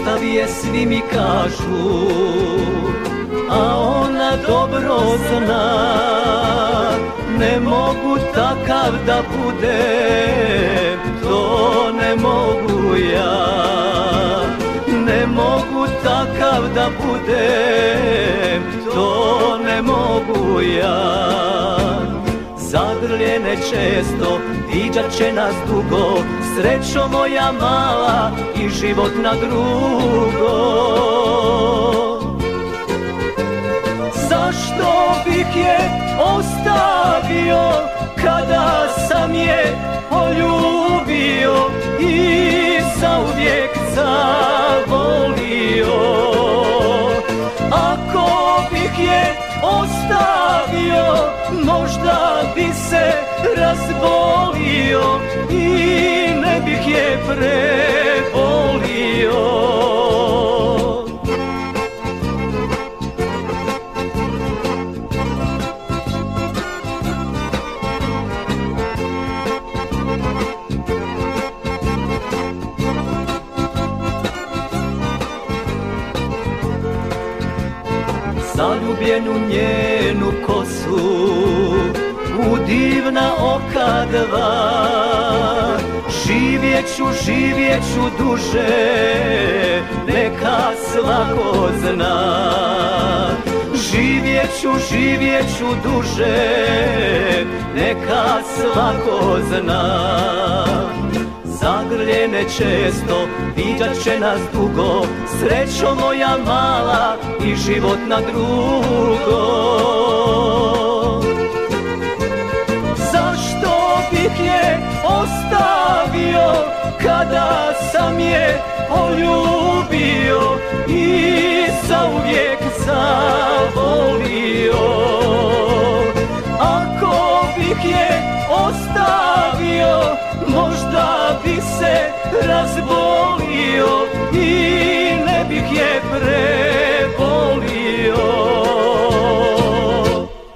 ostavi je svi mi kažu A ona dobro zna. Ne mogu takav da bude To ne mogu ja. Ne mogu takav da budem To ne mogu ja. Zagrljene često, viđat će nas dugo Srećo moja mala i život na drugo. Zašto bih je ostavio kada sam je poljubio i zauvijek zavolio? Ako bih je ostavio možda bi se razbolio i je prebolio. Zaljubljenu njenu kosu u divna Živjeću, živjeću duže, neka svako zna. Živjeću, živjeću duže, neka svako zna. Zagrljene često, viđat će nas dugo Srećo moja mala i život na drugo kada sam je oljubio i zauvijek zavolio. Ako bih je ostavio možda bi se razbolio i ne bih je pre